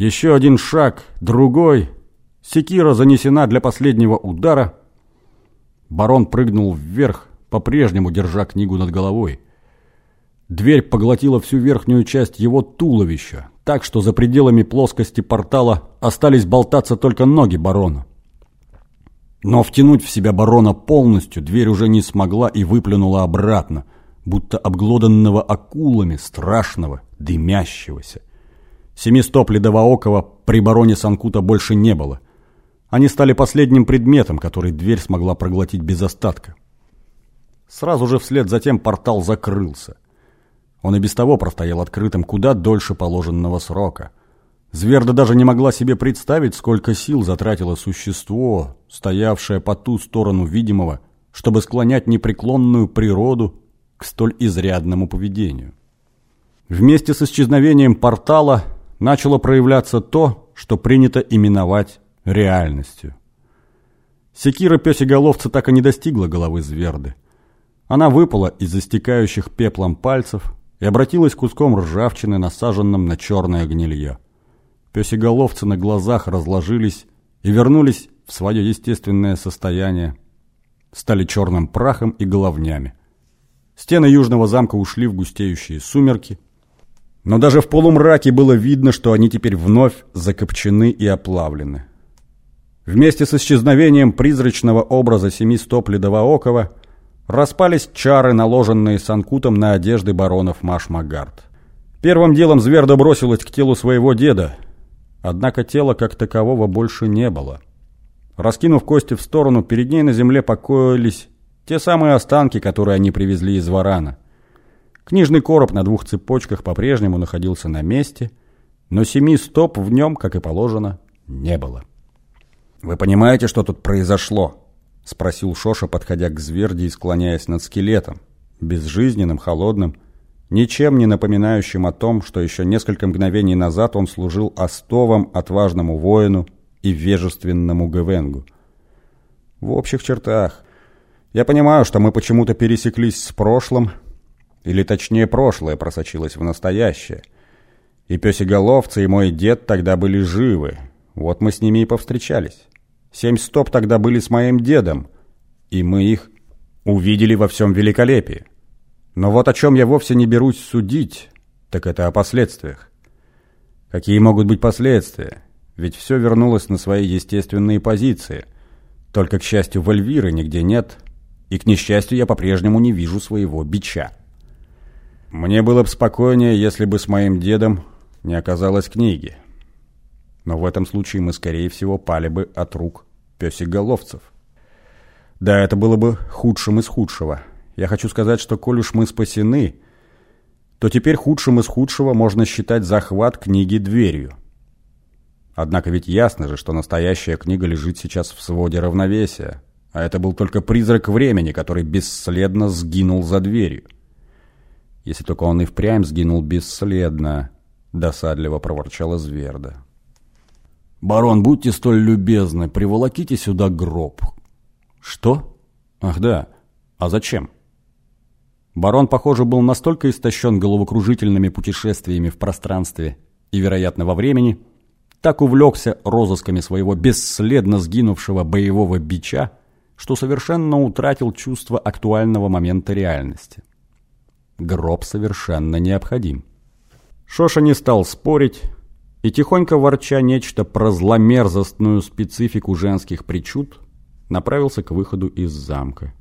Еще один шаг, другой. Секира занесена для последнего удара. Барон прыгнул вверх, по-прежнему держа книгу над головой. Дверь поглотила всю верхнюю часть его туловища, так что за пределами плоскости портала остались болтаться только ноги барона. Но втянуть в себя барона полностью дверь уже не смогла и выплюнула обратно, будто обглоданного акулами страшного, дымящегося. Семистоп ледовоокого при бароне Санкута больше не было. Они стали последним предметом, который дверь смогла проглотить без остатка. Сразу же вслед за тем портал закрылся. Он и без того простоял открытым куда дольше положенного срока – Зверда даже не могла себе представить, сколько сил затратило существо, стоявшее по ту сторону видимого, чтобы склонять непреклонную природу к столь изрядному поведению. Вместе с исчезновением портала начало проявляться то, что принято именовать реальностью. Секира песеголовца так и не достигла головы Зверды. Она выпала из истекающих пеплом пальцев и обратилась куском ржавчины, насаженным на черное гнилье. Песеголовцы на глазах разложились и вернулись в свое естественное состояние. Стали черным прахом и головнями. Стены южного замка ушли в густеющие сумерки. Но даже в полумраке было видно, что они теперь вновь закопчены и оплавлены. Вместе с исчезновением призрачного образа семи стоп Ледовоокова распались чары, наложенные Санкутом на одежды баронов Маш-Магард. Первым делом Зверда бросилась к телу своего деда – Однако тела как такового больше не было. Раскинув кости в сторону, перед ней на земле покоились те самые останки, которые они привезли из Варана. Книжный короб на двух цепочках по-прежнему находился на месте, но семи стоп в нем, как и положено, не было. «Вы понимаете, что тут произошло?» — спросил Шоша, подходя к Зверди и склоняясь над скелетом, безжизненным, холодным, ничем не напоминающим о том, что еще несколько мгновений назад он служил остовом отважному воину и вежественному Гвенгу. В общих чертах. Я понимаю, что мы почему-то пересеклись с прошлым, или точнее прошлое просочилось в настоящее. И песеголовцы, и мой дед тогда были живы. Вот мы с ними и повстречались. Семь стоп тогда были с моим дедом, и мы их увидели во всем великолепии. Но вот о чем я вовсе не берусь судить, так это о последствиях. Какие могут быть последствия? Ведь все вернулось на свои естественные позиции. Только, к счастью, в Эльвиры нигде нет, и, к несчастью, я по-прежнему не вижу своего бича. Мне было бы спокойнее, если бы с моим дедом не оказалось книги. Но в этом случае мы, скорее всего, пали бы от рук песеголовцев. Да, это было бы худшим из худшего – я хочу сказать, что коль уж мы спасены, то теперь худшим из худшего можно считать захват книги дверью. Однако ведь ясно же, что настоящая книга лежит сейчас в своде равновесия, а это был только призрак времени, который бесследно сгинул за дверью. Если только он и впрямь сгинул бесследно, досадливо проворчала Зверда. «Барон, будьте столь любезны, приволоките сюда гроб». «Что? Ах да, а зачем?» Барон, похоже, был настолько истощен головокружительными путешествиями в пространстве и, вероятно, во времени, так увлекся розысками своего бесследно сгинувшего боевого бича, что совершенно утратил чувство актуального момента реальности. Гроб совершенно необходим. Шоша не стал спорить и, тихонько ворча нечто про зломерзостную специфику женских причуд, направился к выходу из замка.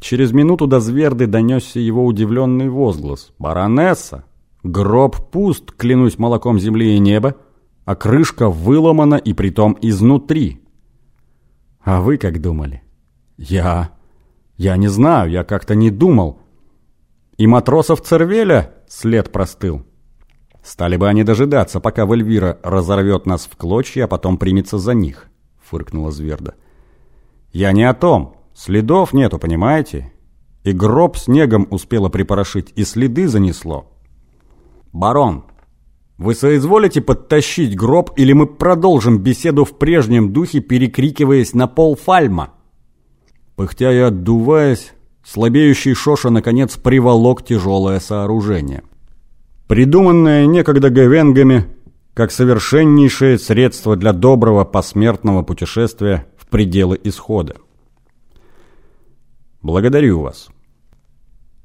Через минуту до Зверды донесся его удивленный возглас. «Баронесса! Гроб пуст, клянусь молоком земли и неба, а крышка выломана и притом изнутри». «А вы как думали?» «Я... я не знаю, я как-то не думал. И матросов Цервеля след простыл». «Стали бы они дожидаться, пока Вальвира разорвет нас в клочья, а потом примется за них», — фыркнула Зверда. «Я не о том. Следов нету, понимаете? И гроб снегом успела припорошить, и следы занесло. Барон, вы соизволите подтащить гроб, или мы продолжим беседу в прежнем духе, перекрикиваясь на пол фальма? Пыхтя и отдуваясь, слабеющий Шоша наконец приволок тяжелое сооружение. Придуманное некогда гавенгами, как совершеннейшее средство для доброго посмертного путешествия в пределы исхода. Благодарю вас.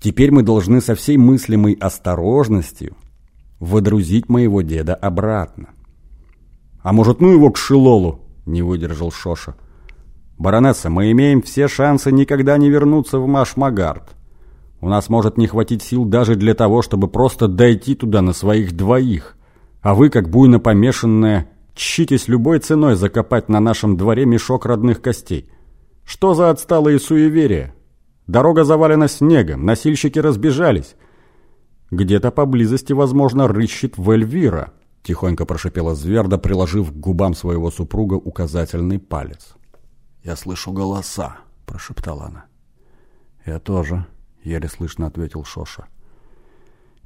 Теперь мы должны со всей мыслимой осторожностью водрузить моего деда обратно. А может, ну его к Шилолу, не выдержал Шоша. Баронесса, мы имеем все шансы никогда не вернуться в Машмагард. У нас может не хватить сил даже для того, чтобы просто дойти туда на своих двоих. А вы, как буйно помешанная, чтитесь любой ценой закопать на нашем дворе мешок родных костей. Что за отсталые суеверия? Дорога завалена снегом, носильщики разбежались. Где-то поблизости, возможно, рыщет Вельвира, тихонько прошипела Зверда, приложив к губам своего супруга указательный палец. «Я слышу голоса», — прошептала она. «Я тоже», — еле слышно ответил Шоша.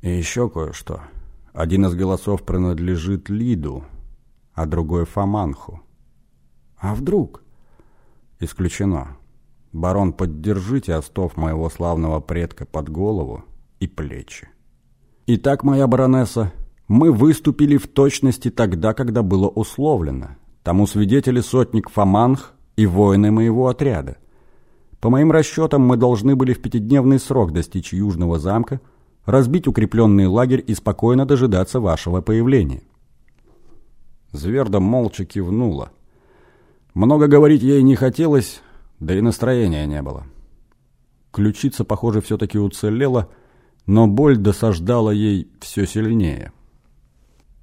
«И еще кое-что. Один из голосов принадлежит Лиду, а другой — Фоманху». «А вдруг?» «Исключено. Барон, поддержите остов моего славного предка под голову и плечи. Итак, моя баронесса, мы выступили в точности тогда, когда было условлено. Тому свидетели сотник Фоманх и воины моего отряда. По моим расчетам, мы должны были в пятидневный срок достичь Южного замка, разбить укрепленный лагерь и спокойно дожидаться вашего появления. Зверда молча кивнула. Много говорить ей не хотелось, да и настроения не было. Ключица, похоже, все-таки уцелела, но боль досаждала ей все сильнее.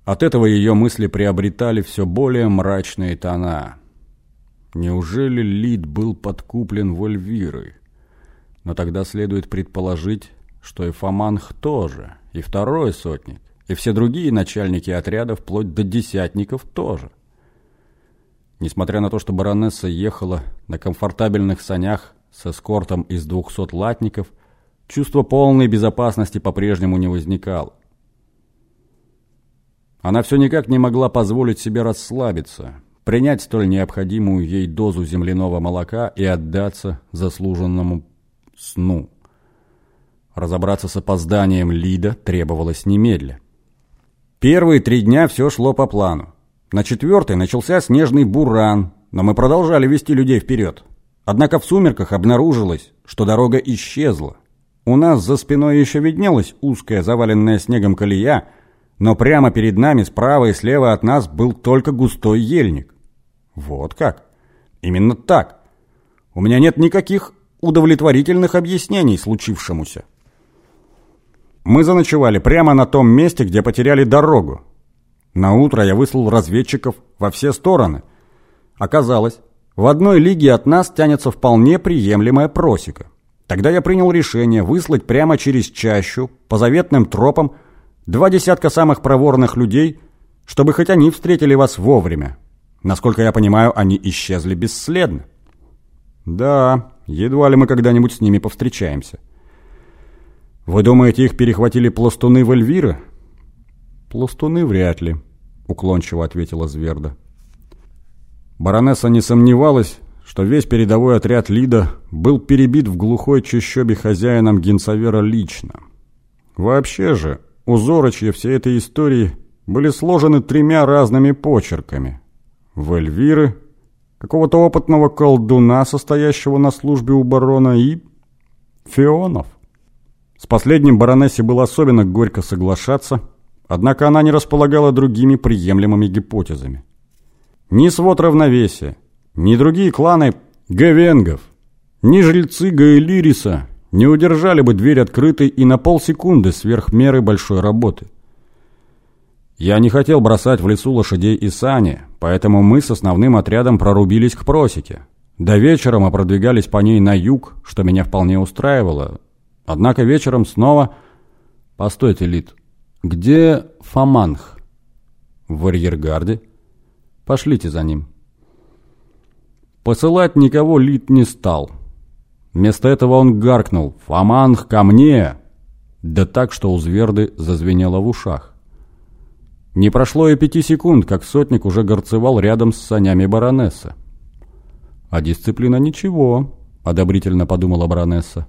От этого ее мысли приобретали все более мрачные тона. Неужели Лид был подкуплен Вольвирой? Но тогда следует предположить, что и Фоманх тоже, и второй сотник, и все другие начальники отряда, вплоть до десятников, тоже – Несмотря на то, что баронесса ехала на комфортабельных санях с эскортом из двухсот латников, чувство полной безопасности по-прежнему не возникало. Она все никак не могла позволить себе расслабиться, принять столь необходимую ей дозу земляного молока и отдаться заслуженному сну. Разобраться с опозданием Лида требовалось немедля. Первые три дня все шло по плану. На четвертой начался снежный буран, но мы продолжали вести людей вперед. Однако в сумерках обнаружилось, что дорога исчезла. У нас за спиной еще виднелась узкая, заваленная снегом колея, но прямо перед нами, справа и слева от нас, был только густой ельник. Вот как? Именно так. У меня нет никаких удовлетворительных объяснений случившемуся. Мы заночевали прямо на том месте, где потеряли дорогу. На утро я выслал разведчиков во все стороны. Оказалось, в одной лиге от нас тянется вполне приемлемая просека. Тогда я принял решение выслать прямо через чащу, по заветным тропам, два десятка самых проворных людей, чтобы хоть они встретили вас вовремя. Насколько я понимаю, они исчезли бесследно. Да, едва ли мы когда-нибудь с ними повстречаемся. Вы думаете, их перехватили пластуны в Эльвира? «Пластуны вряд ли», — уклончиво ответила Зверда. Баронесса не сомневалась, что весь передовой отряд Лида был перебит в глухой чащобе хозяином Генсавера лично. Вообще же, узорочья всей этой истории были сложены тремя разными почерками. В Эльвиры, какого-то опытного колдуна, состоящего на службе у барона, и Фионов. С последним баронессе было особенно горько соглашаться — Однако она не располагала другими приемлемыми гипотезами. Ни свод равновесия, ни другие кланы Гавенгов, ни жильцы Гаэлириса не удержали бы дверь открытой и на полсекунды сверх меры большой работы. Я не хотел бросать в лесу лошадей и сани, поэтому мы с основным отрядом прорубились к просеке. До вечера мы продвигались по ней на юг, что меня вполне устраивало. Однако вечером снова... Постойте, Лид, «Где Фоманх?» «В арьергарде». «Пошлите за ним». Посылать никого Лид не стал. Вместо этого он гаркнул «Фоманх, ко мне!» Да так, что у Зверды зазвенело в ушах. Не прошло и пяти секунд, как сотник уже горцевал рядом с санями баронессы. «А дисциплина ничего», — одобрительно подумала баронесса.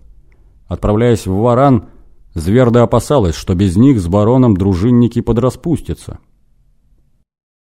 Отправляясь в Варан, Зверда опасалась, что без них с бароном дружинники подраспустятся.